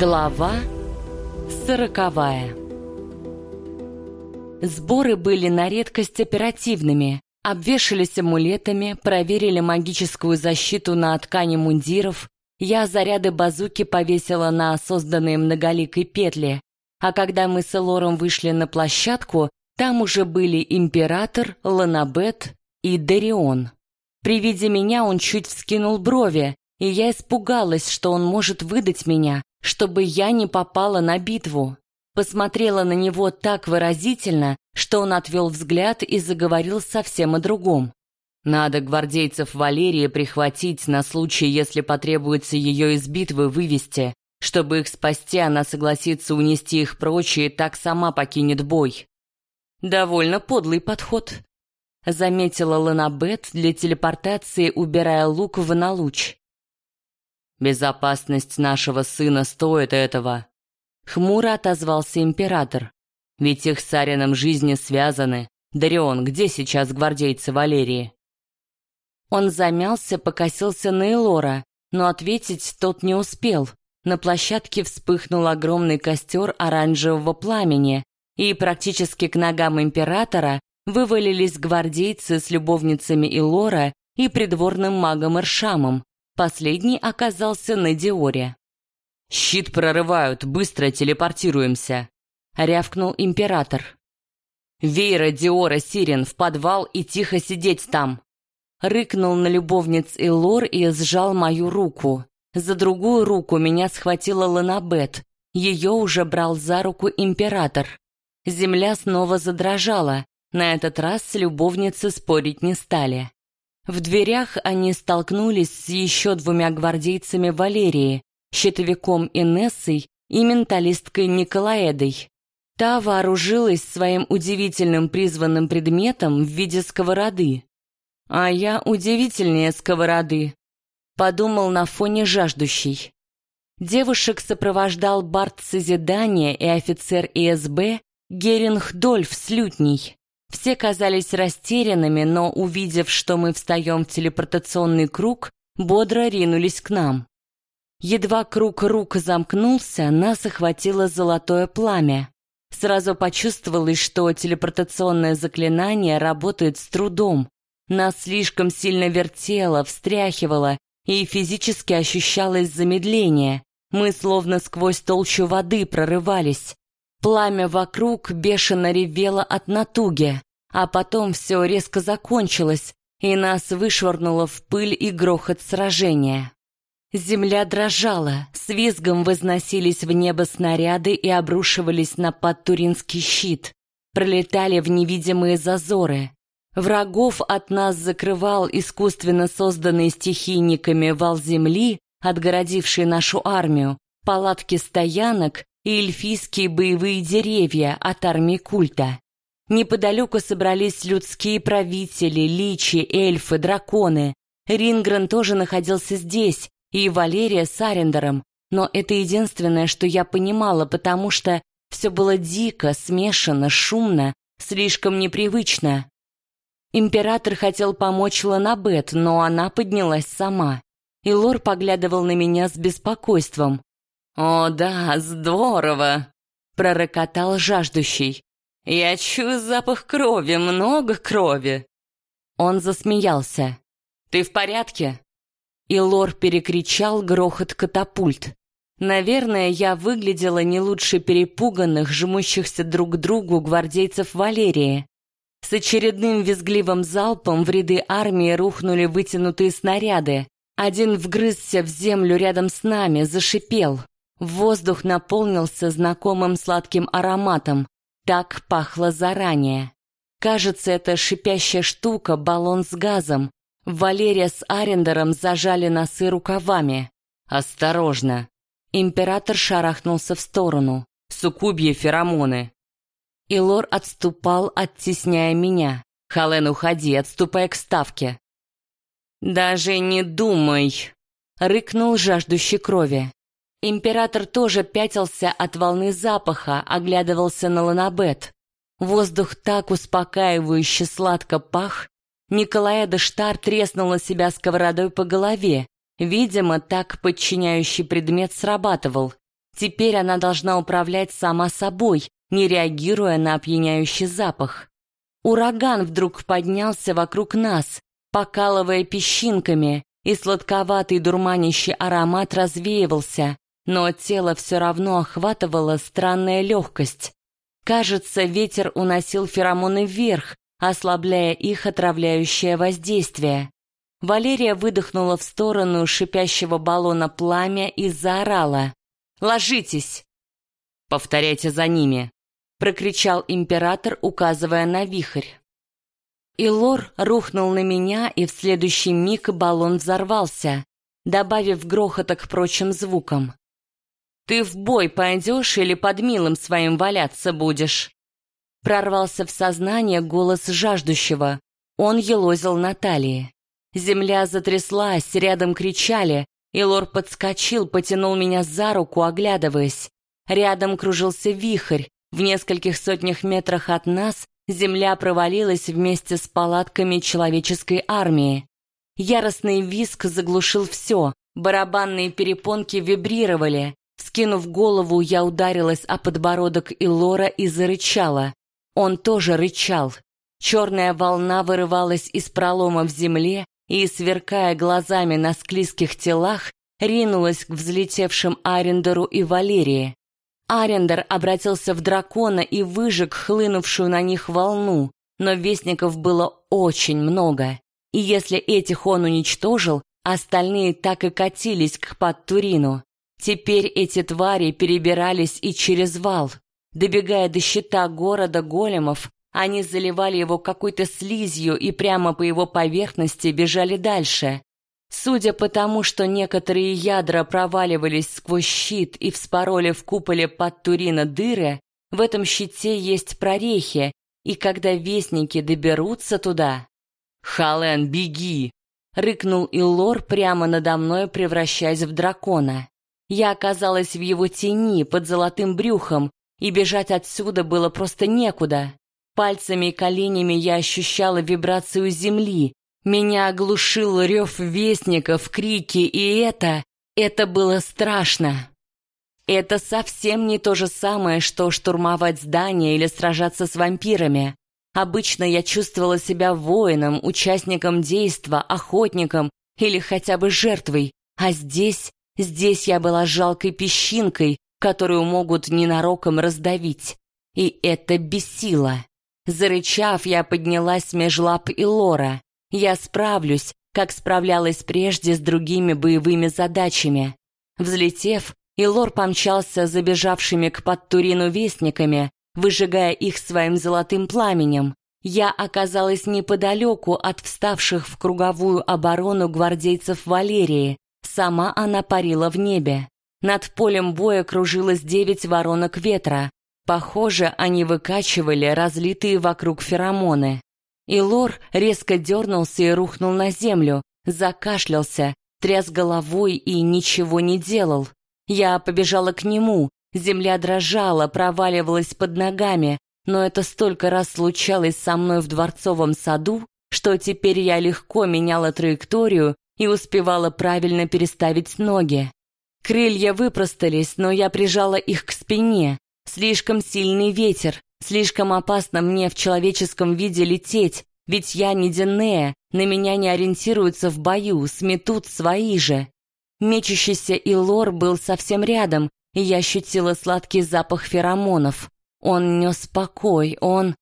Глава сороковая Сборы были на редкость оперативными. Обвешались амулетами, проверили магическую защиту на ткани мундиров. Я заряды базуки повесила на созданные многоликой петли. А когда мы с Элором вышли на площадку, там уже были Император, Ланабет и Дарион. При виде меня он чуть вскинул брови, и я испугалась, что он может выдать меня, чтобы я не попала на битву. Посмотрела на него так выразительно, что он отвел взгляд и заговорил совсем о другом. Надо гвардейцев Валерии прихватить на случай, если потребуется ее из битвы вывести. Чтобы их спасти, она согласится унести их прочь и так сама покинет бой. Довольно подлый подход. Заметила Ланабет для телепортации, убирая лук в налуч. Безопасность нашего сына стоит этого. Хмуро отозвался император. Ведь их с Арином жизни связаны. Дарион, где сейчас гвардейцы Валерии? Он замялся, покосился на Элора, но ответить тот не успел. На площадке вспыхнул огромный костер оранжевого пламени, и практически к ногам императора вывалились гвардейцы с любовницами Илора и придворным магом Иршамом. Последний оказался на Диоре. «Щит прорывают, быстро телепортируемся!» — рявкнул император. «Вейра, Диора, Сирен, в подвал и тихо сидеть там!» Рыкнул на любовниц Илор и сжал мою руку. За другую руку меня схватила Ланабет. Ее уже брал за руку император. Земля снова задрожала. На этот раз любовницы спорить не стали. В дверях они столкнулись с еще двумя гвардейцами Валерии, щитовиком Инессой и менталисткой Николаэдой. Та вооружилась своим удивительным призванным предметом в виде сковороды. А я удивительнее сковороды, подумал на фоне жаждущий. Девушек сопровождал Барт Созидания и офицер ИСБ Геринг Дольф Слютней. Все казались растерянными, но, увидев, что мы встаем в телепортационный круг, бодро ринулись к нам. Едва круг рук замкнулся, нас охватило золотое пламя. Сразу почувствовалось, что телепортационное заклинание работает с трудом. Нас слишком сильно вертело, встряхивало, и физически ощущалось замедление. Мы словно сквозь толщу воды прорывались. Пламя вокруг бешено ревело от натуги, а потом все резко закончилось, и нас вышвырнуло в пыль и грохот сражения. Земля дрожала, с визгом возносились в небо снаряды и обрушивались на подтуринский щит, пролетали в невидимые зазоры. Врагов от нас закрывал искусственно созданный стихийниками вал земли, отгородивший нашу армию, палатки стоянок и эльфийские боевые деревья от армии культа. Неподалеку собрались людские правители, личи, эльфы, драконы. Рингрен тоже находился здесь, и Валерия с Арендером, но это единственное, что я понимала, потому что все было дико, смешано, шумно, слишком непривычно. Император хотел помочь Ланабет, но она поднялась сама. И Лор поглядывал на меня с беспокойством. «О да, здорово!» — пророкотал жаждущий. «Я чую запах крови, много крови!» Он засмеялся. «Ты в порядке?» И Лор перекричал грохот катапульт. Наверное, я выглядела не лучше перепуганных, жмущихся друг к другу гвардейцев Валерии. С очередным визгливым залпом в ряды армии рухнули вытянутые снаряды. Один вгрызся в землю рядом с нами, зашипел. Воздух наполнился знакомым сладким ароматом. Так пахло заранее. Кажется, это шипящая штука — баллон с газом. Валерия с Арендером зажали носы рукавами. «Осторожно!» Император шарахнулся в сторону. «Суккубье феромоны!» Илор отступал, оттесняя меня. «Хален, уходи, отступай к ставке!» «Даже не думай!» — рыкнул жаждущий крови. Император тоже пятился от волны запаха, оглядывался на Ланабет. Воздух так успокаивающе сладко пах. Николая де Штар треснула себя сковородой по голове. Видимо, так подчиняющий предмет срабатывал. Теперь она должна управлять сама собой, не реагируя на опьяняющий запах. Ураган вдруг поднялся вокруг нас, покалывая песчинками, и сладковатый дурманящий аромат развеивался, но тело все равно охватывала странная легкость. Кажется, ветер уносил феромоны вверх, ослабляя их отравляющее воздействие. Валерия выдохнула в сторону шипящего баллона пламя и заорала. «Ложитесь!» «Повторяйте за ними!» — прокричал император, указывая на вихрь. И Лор рухнул на меня, и в следующий миг баллон взорвался, добавив грохота к прочим звукам. «Ты в бой пойдешь или под милым своим валяться будешь?» Прорвался в сознание голос жаждущего. Он елозил на талии. Земля затряслась, рядом кричали, и Лор подскочил, потянул меня за руку, оглядываясь. Рядом кружился вихрь, в нескольких сотнях метрах от нас земля провалилась вместе с палатками человеческой армии. Яростный визг заглушил все, барабанные перепонки вибрировали. Скинув голову, я ударилась о подбородок Илора и зарычала. Он тоже рычал. Черная волна вырывалась из пролома в земле и, сверкая глазами на склизких телах, ринулась к взлетевшим Арендеру и Валерии. Арендер обратился в дракона и выжег хлынувшую на них волну, но вестников было очень много. И если этих он уничтожил, остальные так и катились к Подтурину. Теперь эти твари перебирались и через вал. Добегая до щита города големов, они заливали его какой-то слизью и прямо по его поверхности бежали дальше. Судя по тому, что некоторые ядра проваливались сквозь щит и вспороли в куполе под Турина дыры, в этом щите есть прорехи, и когда вестники доберутся туда... «Хален, беги!» — рыкнул Иллор прямо надо мной, превращаясь в дракона. Я оказалась в его тени под золотым брюхом, и бежать отсюда было просто некуда. Пальцами и коленями я ощущала вибрацию земли. Меня оглушил рев вестников, крики, и это... это было страшно. Это совсем не то же самое, что штурмовать здание или сражаться с вампирами. Обычно я чувствовала себя воином, участником действа, охотником или хотя бы жертвой, а здесь, здесь я была жалкой песчинкой, которую могут ненароком раздавить. И это бесило. Зарычав, я поднялась меж лап и лора. Я справлюсь, как справлялась прежде с другими боевыми задачами. Взлетев, Илор помчался забежавшими к Подтурину вестниками, выжигая их своим золотым пламенем. Я оказалась неподалеку от вставших в круговую оборону гвардейцев Валерии. Сама она парила в небе. Над полем боя кружилось девять воронок ветра. Похоже, они выкачивали разлитые вокруг феромоны. И Лор резко дернулся и рухнул на землю, закашлялся, тряс головой и ничего не делал. Я побежала к нему, земля дрожала, проваливалась под ногами, но это столько раз случалось со мной в дворцовом саду, что теперь я легко меняла траекторию и успевала правильно переставить ноги. Крылья выпростались, но я прижала их к спине. Слишком сильный ветер, слишком опасно мне в человеческом виде лететь, ведь я не Денея, на меня не ориентируются в бою, сметут свои же. Мечущийся Илор был совсем рядом, и я ощутила сладкий запах феромонов. Он нес покой, он...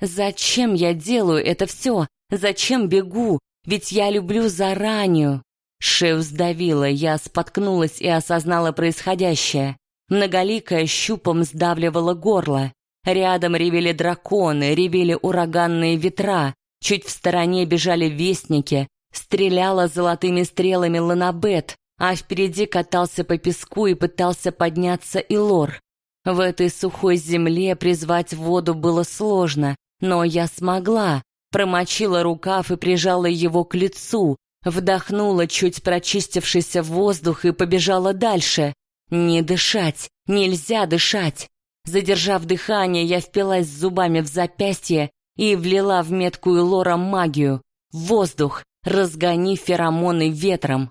Зачем я делаю это все? Зачем бегу? Ведь я люблю заранее. Шею сдавило, я споткнулась и осознала происходящее. Многоликая щупом сдавливала горло. Рядом ревели драконы, ревели ураганные ветра. Чуть в стороне бежали вестники. Стреляла золотыми стрелами Ланабет, а впереди катался по песку и пытался подняться Илор. В этой сухой земле призвать воду было сложно, но я смогла. Промочила рукав и прижала его к лицу, Вдохнула чуть прочистившийся воздух и побежала дальше. Не дышать, нельзя дышать. Задержав дыхание, я впилась зубами в запястье и влила в меткую лора магию. Воздух, разгони феромоны ветром.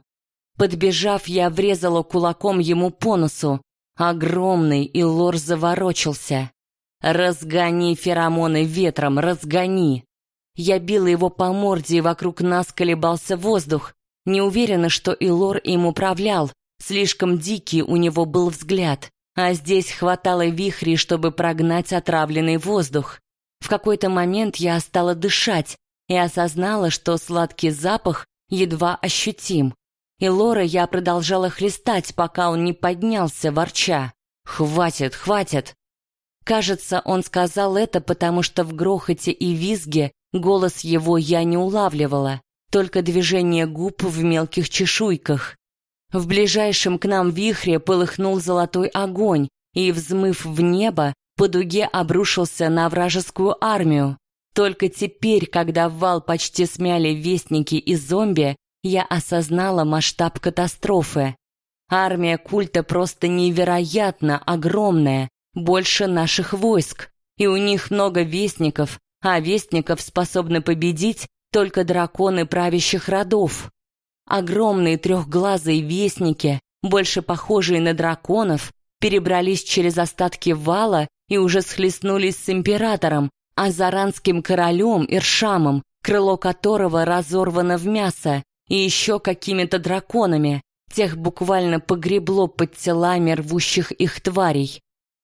Подбежав, я врезала кулаком ему по носу. Огромный, и лор заворочился. «Разгони феромоны ветром, разгони!» Я била его по морде, и вокруг нас колебался воздух. Не уверена, что Илор им управлял. Слишком дикий у него был взгляд. А здесь хватало вихрей, чтобы прогнать отравленный воздух. В какой-то момент я стала дышать и осознала, что сладкий запах едва ощутим. И Лора я продолжала хлестать, пока он не поднялся, ворча. «Хватит, хватит!» Кажется, он сказал это, потому что в грохоте и визге голос его я не улавливала, только движение губ в мелких чешуйках. В ближайшем к нам вихре полыхнул золотой огонь и, взмыв в небо, по дуге обрушился на вражескую армию. Только теперь, когда вал почти смяли вестники и зомби, я осознала масштаб катастрофы. Армия культа просто невероятно огромная, больше наших войск, и у них много вестников, а вестников способны победить только драконы правящих родов. Огромные трехглазые вестники, больше похожие на драконов, перебрались через остатки вала и уже схлестнулись с императором, азаранским королем Иршамом, крыло которого разорвано в мясо, и еще какими-то драконами. Тех буквально погребло под телами рвущих их тварей.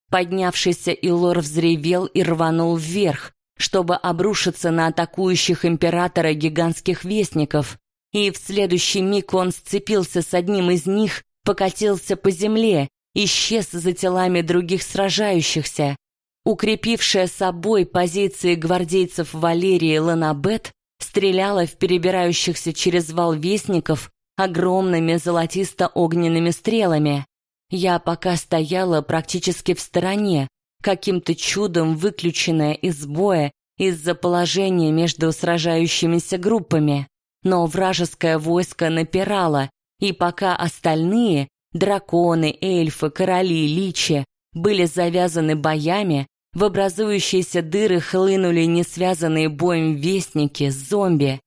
Поднявшийся Илор взревел и рванул вверх, чтобы обрушиться на атакующих императора гигантских вестников. И в следующий миг он сцепился с одним из них, покатился по земле, исчез за телами других сражающихся. Укрепившая собой позиции гвардейцев Валерии Ланабет стреляла в перебирающихся через вал вестников огромными золотисто-огненными стрелами. Я пока стояла практически в стороне, каким-то чудом выключенная из боя из-за положения между сражающимися группами. Но вражеское войско напирало, и пока остальные — драконы, эльфы, короли, личи — были завязаны боями, в образующиеся дыры хлынули несвязанные боем вестники, зомби.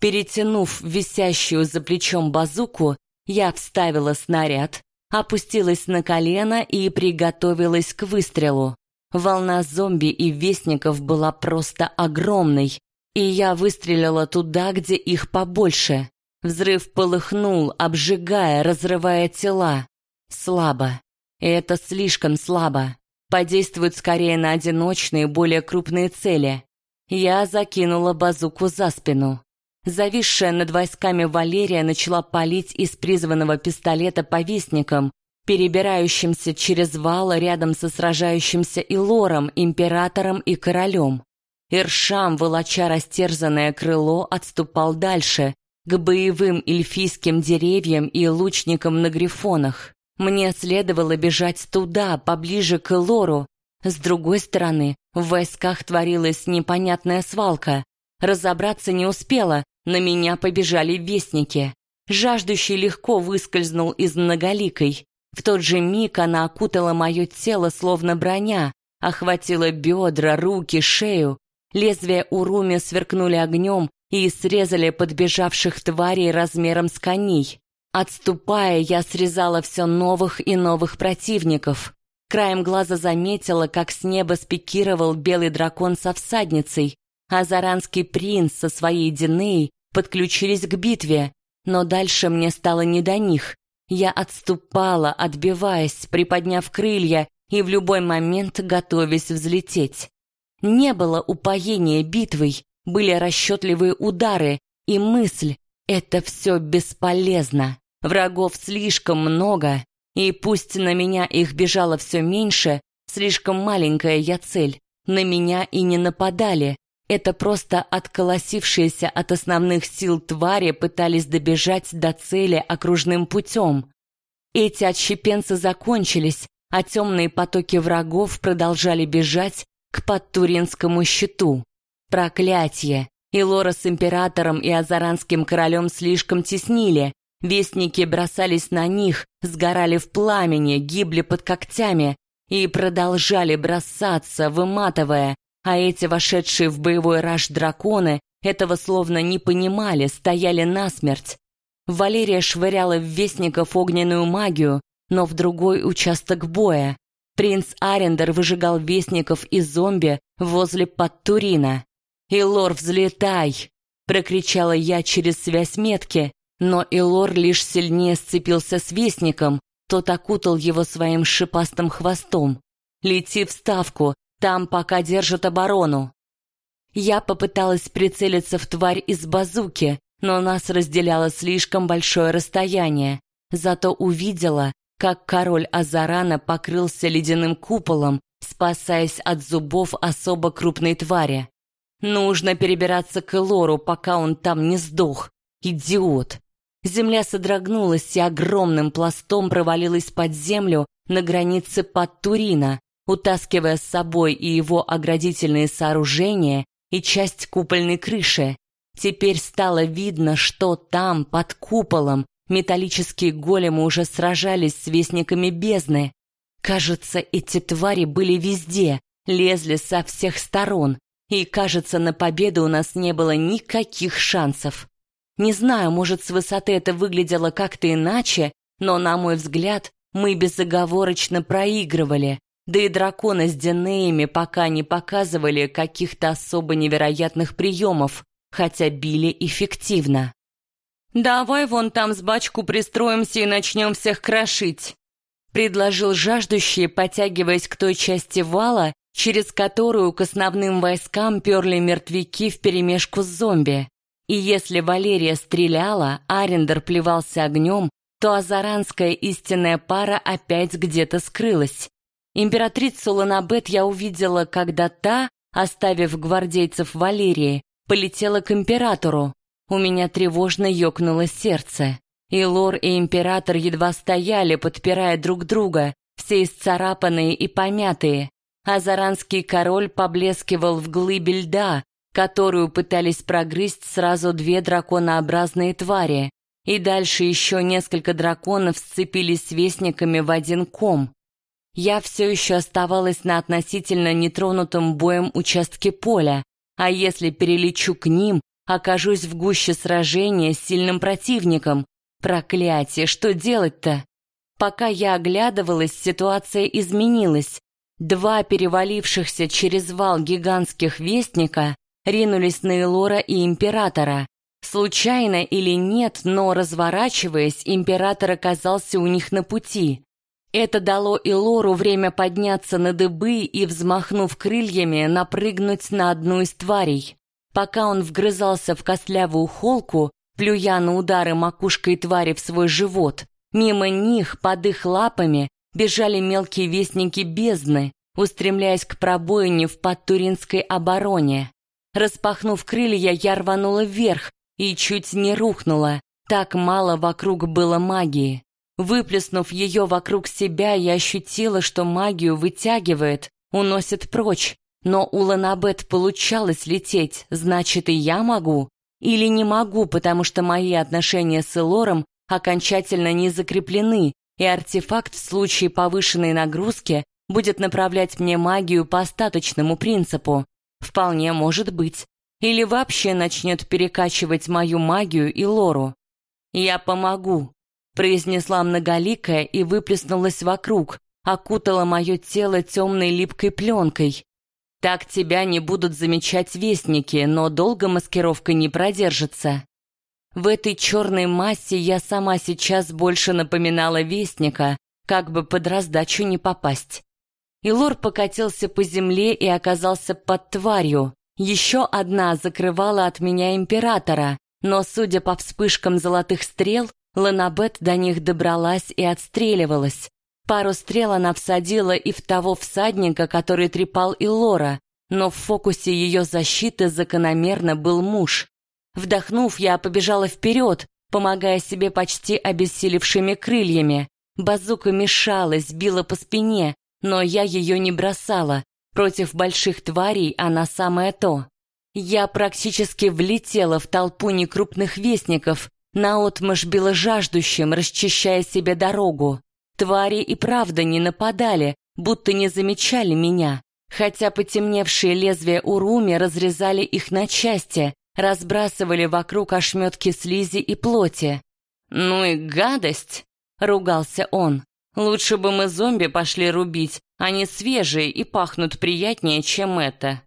Перетянув висящую за плечом базуку, я вставила снаряд, опустилась на колено и приготовилась к выстрелу. Волна зомби и вестников была просто огромной, и я выстрелила туда, где их побольше. Взрыв полыхнул, обжигая, разрывая тела. Слабо. Это слишком слабо. Подействует скорее на одиночные, более крупные цели. Я закинула базуку за спину. Зависшая над войсками Валерия начала палить из призванного пистолета по перебирающимся через вал рядом со сражающимся Илором, императором и королем. Иршам, волоча растерзанное крыло, отступал дальше, к боевым эльфийским деревьям и лучникам на грифонах. Мне следовало бежать туда, поближе к Илору. С другой стороны, в войсках творилась непонятная свалка. Разобраться не успела, на меня побежали вестники. Жаждущий легко выскользнул из многоликой. В тот же миг она окутала мое тело, словно броня, охватила бедра, руки, шею. Лезвия Уруми сверкнули огнем и срезали подбежавших тварей размером с коней. Отступая, я срезала все новых и новых противников. Краем глаза заметила, как с неба спикировал белый дракон со всадницей, а Заранский принц со своей Динеей подключились к битве, но дальше мне стало не до них. Я отступала, отбиваясь, приподняв крылья и в любой момент готовясь взлететь. Не было упоения битвой, были расчетливые удары и мысль «это все бесполезно». Врагов слишком много, и пусть на меня их бежало все меньше, слишком маленькая я цель, на меня и не нападали, это просто отколосившиеся от основных сил твари пытались добежать до цели окружным путем. Эти отщепенцы закончились, а темные потоки врагов продолжали бежать к подтуринскому щиту. Проклятие! И Лора с императором и азаранским королем слишком теснили. Вестники бросались на них, сгорали в пламени, гибли под когтями и продолжали бросаться, выматывая, а эти вошедшие в боевой раж драконы этого словно не понимали, стояли насмерть. Валерия швыряла в вестников огненную магию, но в другой участок боя. Принц Арендер выжигал вестников и зомби возле Подтурина. «Илор, взлетай!» — прокричала я через связь метки, но Илор лишь сильнее сцепился с вестником, тот окутал его своим шипастым хвостом. «Лети в ставку, там пока держат оборону». Я попыталась прицелиться в тварь из базуки, но нас разделяло слишком большое расстояние. Зато увидела, как король Азарана покрылся ледяным куполом, спасаясь от зубов особо крупной твари. Нужно перебираться к Элору, пока он там не сдох. Идиот. Земля содрогнулась и огромным пластом провалилась под землю на границе под Турина, утаскивая с собой и его оградительные сооружения, и часть купольной крыши. Теперь стало видно, что там, под куполом, Металлические големы уже сражались с вестниками бездны. Кажется, эти твари были везде, лезли со всех сторон, и, кажется, на победу у нас не было никаких шансов. Не знаю, может, с высоты это выглядело как-то иначе, но, на мой взгляд, мы безоговорочно проигрывали, да и драконы с Динеями пока не показывали каких-то особо невероятных приемов, хотя били эффективно. «Давай вон там с бачку пристроимся и начнем всех крошить», предложил жаждущий, потягиваясь к той части вала, через которую к основным войскам перли мертвяки вперемешку с зомби. И если Валерия стреляла, Арендер плевался огнем, то азаранская истинная пара опять где-то скрылась. Императрицу Ланабет я увидела, когда та, оставив гвардейцев Валерии, полетела к императору, у меня тревожно ёкнуло сердце. И лор, и император едва стояли, подпирая друг друга, все исцарапанные и помятые. Азаранский король поблескивал в глыбе льда, которую пытались прогрызть сразу две драконообразные твари. И дальше еще несколько драконов сцепились с вестниками в один ком. Я все еще оставалась на относительно нетронутом боем участке поля, а если перелечу к ним, окажусь в гуще сражения с сильным противником. Проклятие, что делать-то? Пока я оглядывалась, ситуация изменилась. Два перевалившихся через вал гигантских вестника ринулись на Элора и Императора. Случайно или нет, но разворачиваясь, Император оказался у них на пути. Это дало Илору время подняться на дыбы и, взмахнув крыльями, напрыгнуть на одну из тварей. Пока он вгрызался в костлявую холку, плюя на удары макушкой твари в свой живот, мимо них, под их лапами, бежали мелкие вестники бездны, устремляясь к пробоине в подтуринской обороне. Распахнув крылья, я рванула вверх и чуть не рухнула. Так мало вокруг было магии. Выплеснув ее вокруг себя, я ощутила, что магию вытягивает, уносит прочь, но у Ланабет получалось лететь, значит и я могу. Или не могу, потому что мои отношения с Элором окончательно не закреплены, и артефакт в случае повышенной нагрузки будет направлять мне магию по остаточному принципу. Вполне может быть. Или вообще начнет перекачивать мою магию и лору. «Я помогу», — произнесла многоликая и выплеснулась вокруг, окутала мое тело темной липкой пленкой. Так тебя не будут замечать вестники, но долго маскировка не продержится. В этой черной массе я сама сейчас больше напоминала вестника, как бы под раздачу не попасть. Илор покатился по земле и оказался под тварью. Еще одна закрывала от меня императора, но, судя по вспышкам золотых стрел, Ланабет до них добралась и отстреливалась. Пару стрел она всадила и в того всадника, который трепал Илора, но в фокусе ее защиты закономерно был муж. Вдохнув, я побежала вперед, помогая себе почти обессилевшими крыльями. Базука мешалась, била по спине, но я ее не бросала. Против больших тварей она самое то. Я практически влетела в толпу некрупных вестников, наотмашь била жаждущим, расчищая себе дорогу. Твари и правда не нападали, будто не замечали меня, хотя потемневшие лезвия Уруми разрезали их на части, разбрасывали вокруг ошметки слизи и плоти. «Ну и гадость!» — ругался он. Лучше бы мы зомби пошли рубить, они свежие и пахнут приятнее, чем это.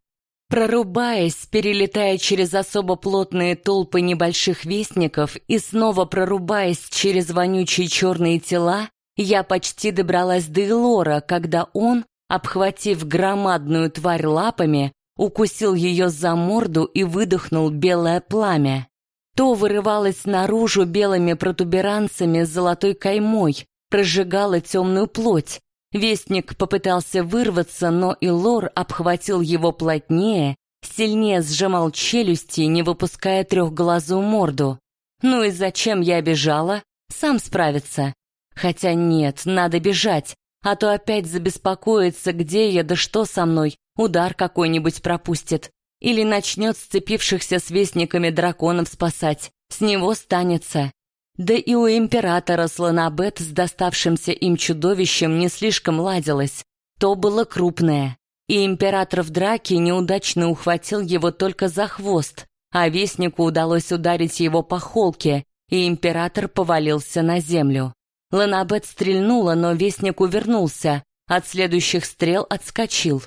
Прорубаясь, перелетая через особо плотные толпы небольших вестников и снова прорубаясь через вонючие черные тела, я почти добралась до Элора, когда он, обхватив громадную тварь лапами, укусил ее за морду и выдохнул белое пламя. То вырывалось наружу белыми протуберанцами с золотой каймой, прожигало темную плоть. Вестник попытался вырваться, но Илор обхватил его плотнее, сильнее сжимал челюсти, не выпуская трехглазую морду. Ну и зачем я бежала? Сам справится. Хотя нет, надо бежать, а то опять забеспокоится, где я, да что со мной, удар какой-нибудь пропустит. Или начнет сцепившихся с вестниками драконов спасать. С него станется. Да и у императора Слонабет с доставшимся им чудовищем не слишком ладилось. То было крупное. И император в драке неудачно ухватил его только за хвост, а вестнику удалось ударить его по холке, и император повалился на землю. Ланабет стрельнула, но вестник увернулся, от следующих стрел отскочил.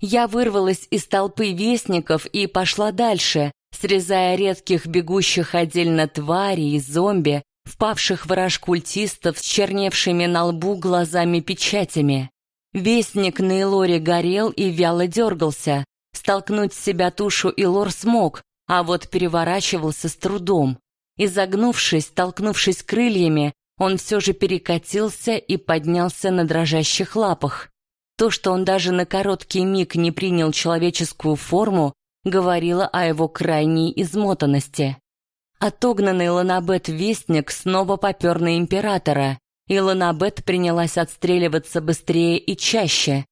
Я вырвалась из толпы вестников и пошла дальше, срезая редких бегущих отдельно тварей и зомби, впавших в раж культистов с черневшими на лбу глазами-печатями. Вестник на Илоре горел и вяло дергался. Столкнуть с себя тушу Илор смог, а вот переворачивался с трудом. Изогнувшись, столкнувшись крыльями, он все же перекатился и поднялся на дрожащих лапах. То, что он даже на короткий миг не принял человеческую форму, говорило о его крайней измотанности. Отогнанный Ланабет-вестник снова попер на императора, и Ланабет принялась отстреливаться быстрее и чаще.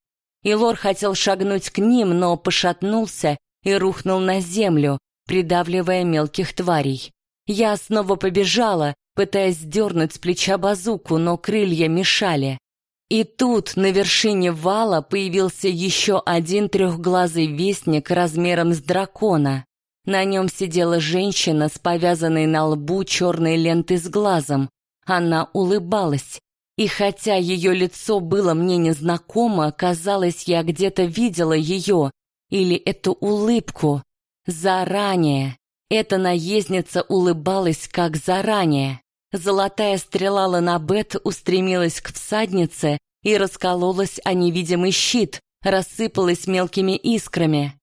Илор хотел шагнуть к ним, но пошатнулся и рухнул на землю, придавливая мелких тварей. Я снова побежала, пытаясь сдернуть с плеча базуку, но крылья мешали. И тут на вершине вала появился еще один трехглазый вестник размером с дракона. На нем сидела женщина с повязанной на лбу черной лентой с глазом. Она улыбалась. И хотя ее лицо было мне незнакомо, казалось, я где-то видела ее или эту улыбку. Заранее. Эта наездница улыбалась как заранее. Золотая стрела Ланабет устремилась к всаднице и раскололась о невидимый щит, рассыпалась мелкими искрами.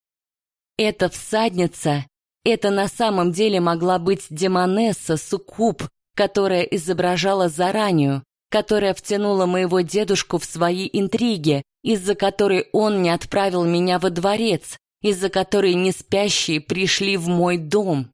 Эта всадница, это на самом деле могла быть Демонесса Суккуб, которая изображала заранее, которая втянула моего дедушку в свои интриги, из-за которой он не отправил меня во дворец, из-за которой неспящие пришли в мой дом.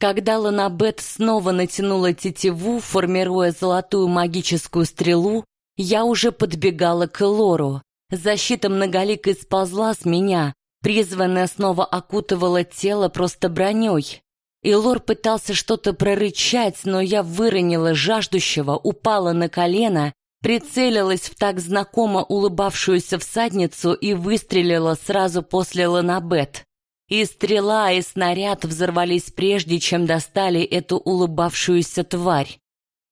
Когда Ланабет снова натянула тетиву, формируя золотую магическую стрелу, я уже подбегала к Лору. Защита многоликой сползла с меня, призванная снова окутывала тело просто броней. И Лор пытался что-то прорычать, но я выронила жаждущего, упала на колено, прицелилась в так знакомо улыбавшуюся всадницу и выстрелила сразу после Ланабет. И стрела, и снаряд взорвались прежде, чем достали эту улыбавшуюся тварь.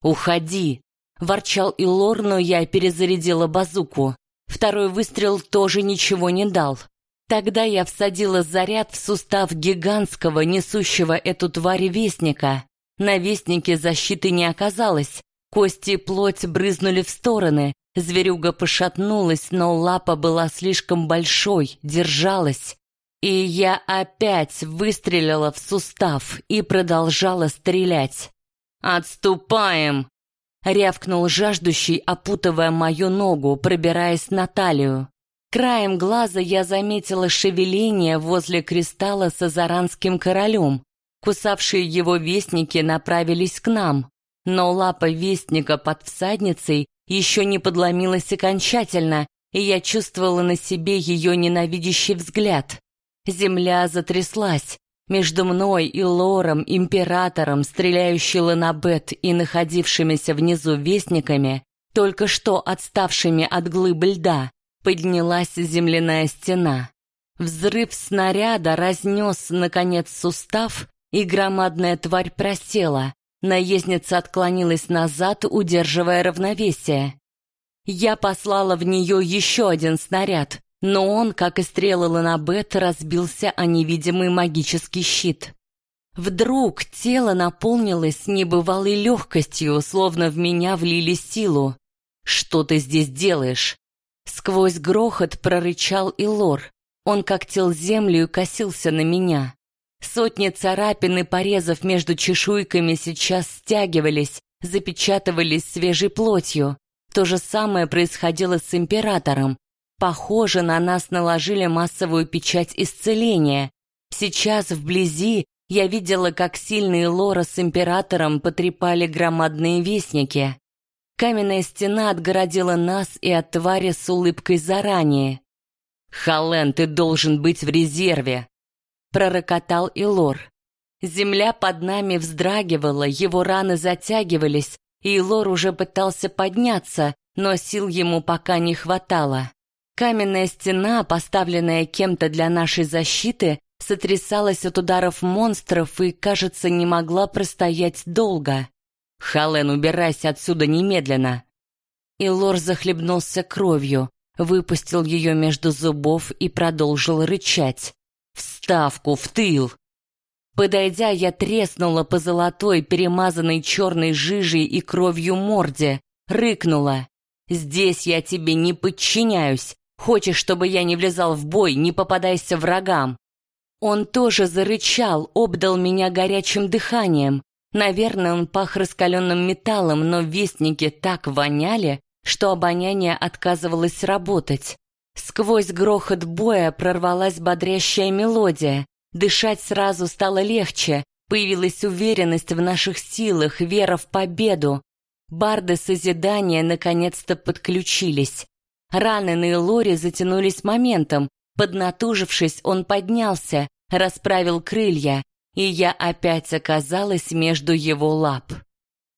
«Уходи!» — ворчал Илор, но я перезарядила базуку. Второй выстрел тоже ничего не дал. Тогда я всадила заряд в сустав гигантского, несущего эту тварь вестника. На вестнике защиты не оказалось. Кости и плоть брызнули в стороны. Зверюга пошатнулась, но лапа была слишком большой, держалась. И я опять выстрелила в сустав и продолжала стрелять. «Отступаем!» — рявкнул жаждущий, опутывая мою ногу, пробираясь на талию. Краем глаза я заметила шевеление возле кристалла с азаранским королем. Кусавшие его вестники направились к нам, но лапа вестника под всадницей еще не подломилась окончательно, и я чувствовала на себе ее ненавидящий взгляд. Земля затряслась. Между мной и Лором, императором, стреляющий Ланабет и находившимися внизу вестниками, только что отставшими от глыб льда, поднялась земляная стена. Взрыв снаряда разнес, наконец, сустав, и громадная тварь просела. Наездница отклонилась назад, удерживая равновесие. Я послала в нее еще один снаряд, но он, как и стрелы Ланабет, разбился о невидимый магический щит. Вдруг тело наполнилось небывалой легкостью, словно в меня влили силу. «Что ты здесь делаешь?» Сквозь грохот прорычал Илор. Он когтел землю и косился на меня. Сотни царапин и порезов между чешуйками сейчас стягивались, запечатывались свежей плотью. То же самое происходило с императором. Похоже, на нас наложили массовую печать исцеления. Сейчас вблизи я видела, как сильные Лора с императором потрепали громадные вестники. Каменная стена отгородила нас и от твари с улыбкой заранее. «Хален, ты должен быть в резерве!» Пророкотал Илор. Земля под нами вздрагивала, его раны затягивались, и Илор уже пытался подняться, но сил ему пока не хватало. Каменная стена, поставленная кем-то для нашей защиты, сотрясалась от ударов монстров и, кажется, не могла простоять долго. «Хален, убирайся отсюда немедленно!» Илор захлебнулся кровью, выпустил ее между зубов и продолжил рычать. «Вставку в тыл!» Подойдя, я треснула по золотой, перемазанной черной жижей и кровью морде, рыкнула. «Здесь я тебе не подчиняюсь. Хочешь, чтобы я не влезал в бой, не попадайся врагам». Он тоже зарычал, обдал меня горячим дыханием. Наверное, он пах раскаленным металлом, но вестники так воняли, что обоняние отказывалось работать. Сквозь грохот боя прорвалась бодрящая мелодия. Дышать сразу стало легче, появилась уверенность в наших силах, вера в победу. Барды созидания наконец-то подключились. Раны на Элоре затянулись моментом. Поднатужившись, он поднялся, расправил крылья, и я опять оказалась между его лап.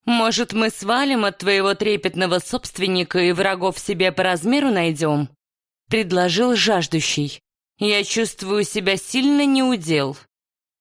«Может, мы свалим от твоего трепетного собственника и врагов себе по размеру найдем?» — предложил жаждущий. Я чувствую себя сильно неудел.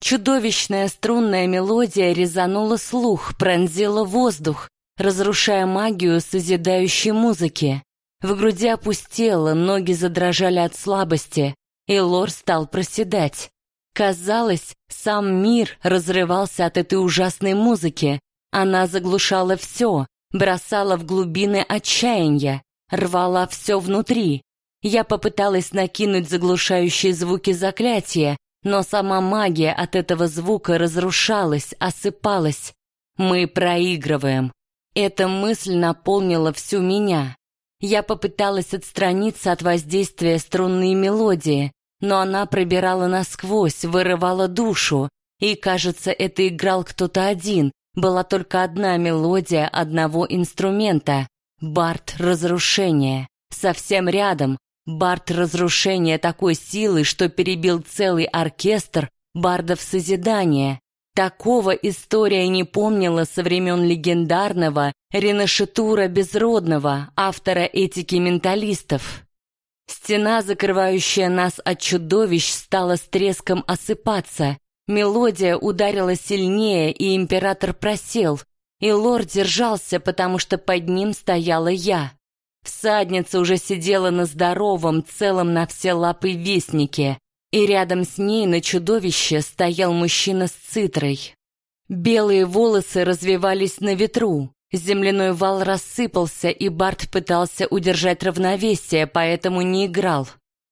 Чудовищная струнная мелодия резанула слух, пронзила воздух, разрушая магию созидающей музыки. В груди опустело, ноги задрожали от слабости, и Лор стал проседать. Казалось, сам мир разрывался от этой ужасной музыки. Она заглушала все, бросала в глубины отчаяния, рвала все внутри. Я попыталась накинуть заглушающие звуки заклятия, но сама магия от этого звука разрушалась, осыпалась. Мы проигрываем. Эта мысль наполнила всю меня. Я попыталась отстраниться от воздействия струнной мелодии, но она пробирала насквозь, вырывала душу. И, кажется, это играл кто-то один. Была только одна мелодия одного инструмента. Барт разрушения. Совсем рядом, Бард разрушения такой силы, что перебил целый оркестр бардов созидания. Такого история не помнила со времен легендарного Ренашитура Безродного, автора этики менталистов. Стена, закрывающая нас от чудовищ, стала с треском осыпаться. Мелодия ударила сильнее, и император просел. И лорд держался, потому что под ним стояла я. Всадница уже сидела на здоровом, целом на все лапы вестнике, и рядом с ней на чудовище стоял мужчина с цитрой. Белые волосы развивались на ветру, земляной вал рассыпался, и Барт пытался удержать равновесие, поэтому не играл.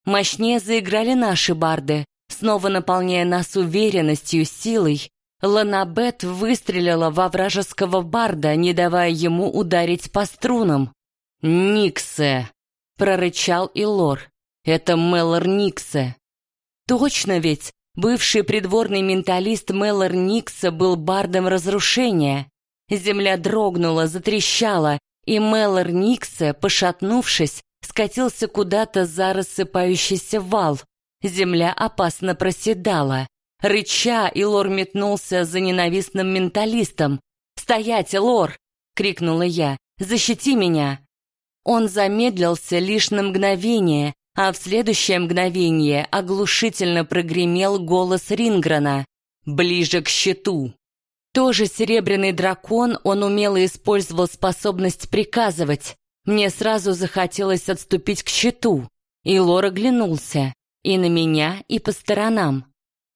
Мощнее заиграли наши барды, снова наполняя нас уверенностью, силой. Ланабет выстрелила во вражеского барда, не давая ему ударить по струнам. «Никсе!» — прорычал Илор. «Это Меллор Никсе!» «Точно ведь! Бывший придворный менталист Меллор Никса был бардом разрушения. Земля дрогнула, затрещала, и Меллор Никсе, пошатнувшись, скатился куда-то за рассыпающийся вал. Земля опасно проседала. Рыча, Илор метнулся за ненавистным менталистом. «Стоять, Илор!» — крикнула я. «Защити меня!» Он замедлился лишь на мгновение, а в следующее мгновение оглушительно прогремел голос Ринграна «Ближе к щиту». Тоже серебряный дракон, он умело использовал способность приказывать. Мне сразу захотелось отступить к щиту, и Лор оглянулся и на меня, и по сторонам.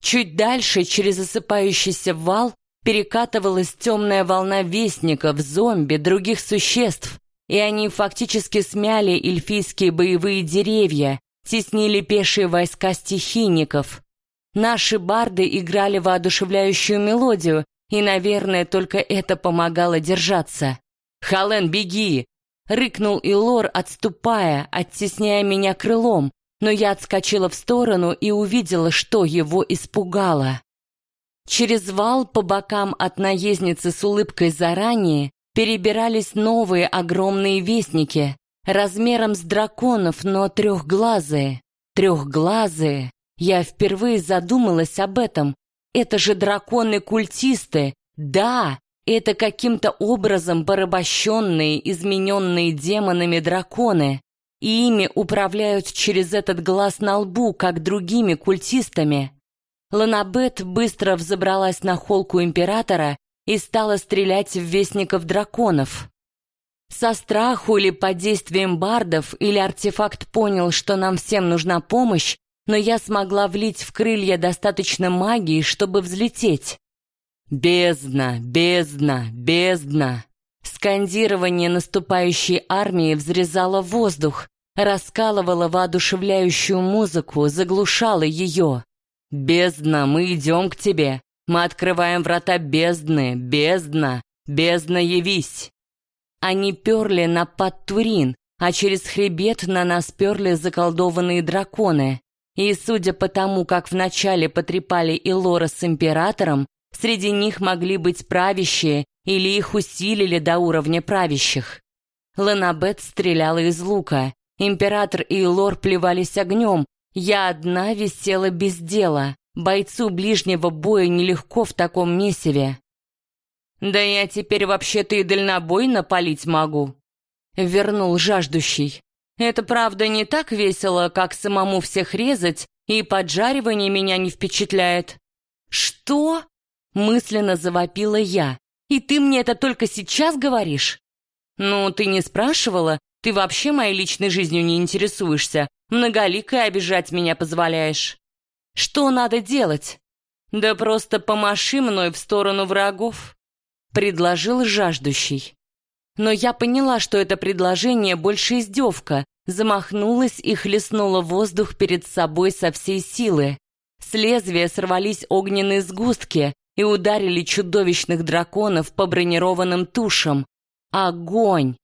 Чуть дальше, через осыпающийся вал, перекатывалась темная волна вестников, зомби, других существ, и они фактически смяли эльфийские боевые деревья, теснили пешие войска стихийников. Наши барды играли воодушевляющую мелодию, и, наверное, только это помогало держаться. «Хален, беги!» — рыкнул Илор, отступая, оттесняя меня крылом, но я отскочила в сторону и увидела, что его испугало. Через вал по бокам от наездницы с улыбкой заранее перебирались новые огромные вестники, размером с драконов, но трехглазые. Трехглазые. Я впервые задумалась об этом. Это же драконы-культисты. Да, это каким-то образом порабощенные, измененные демонами драконы. И ими управляют через этот глаз на лбу, как другими культистами. Ланабет быстро взобралась на холку императора и стала стрелять в вестников драконов. Со страху или под действием бардов или артефакт понял, что нам всем нужна помощь, но я смогла влить в крылья достаточно магии, чтобы взлететь. «Бездна! Бездна! Бездна!» Скандирование наступающей армии взрезало воздух, раскалывало воодушевляющую музыку, заглушало ее. «Бездна, мы идем к тебе! Мы открываем врата бездны! Бездна! Бездна, явись!» Они перли на Подтурин, а через хребет на нас перли заколдованные драконы. И судя по тому, как вначале потрепали Илора с императором, среди них могли быть правящие или их усилили до уровня правящих. Ланабет стреляла из лука, император и Илор плевались огнем, я одна висела без дела. Бойцу ближнего боя нелегко в таком месиве. «Да я теперь вообще-то и дальнобойно палить могу», — вернул жаждущий. Это правда не так весело, как самому всех резать, и поджаривание меня не впечатляет. Что? Мысленно завопила я. И ты мне это только сейчас говоришь? Ну, ты не спрашивала, ты вообще моей личной жизнью не интересуешься, многоликой обижать меня позволяешь. Что надо делать? Да просто помаши мной в сторону врагов, предложил жаждущий. Но я поняла, что это предложение больше издевка, замахнулась и хлестнула воздух перед собой со всей силы. С лезвия сорвались огненные сгустки и ударили чудовищных драконов по бронированным тушам. Огонь!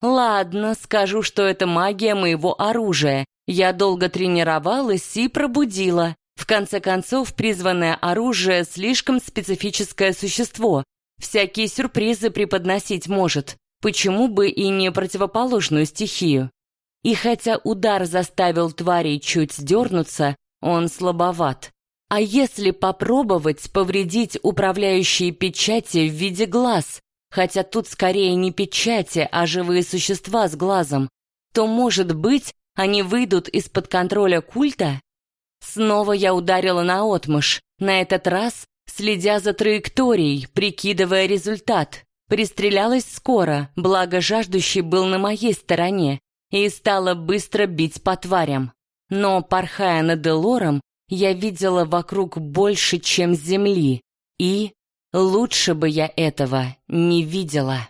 Ладно, скажу, что это магия моего оружия. Я долго тренировалась и пробудила. В конце концов, призванное оружие слишком специфическое существо. Всякие сюрпризы преподносить может. Почему бы и не противоположную стихию? И хотя удар заставил тварей чуть дернуться, он слабоват. А если попробовать повредить управляющие печати в виде глаз, хотя тут скорее не печати, а живые существа с глазом, то, может быть, они выйдут из-под контроля культа? Снова я ударила на отмышь, на этот раз следя за траекторией, прикидывая результат. Пристрелялась скоро, благо жаждущий был на моей стороне, и стала быстро бить по тварям. Но, порхая над Элором, я видела вокруг больше, чем земли, и лучше бы я этого не видела.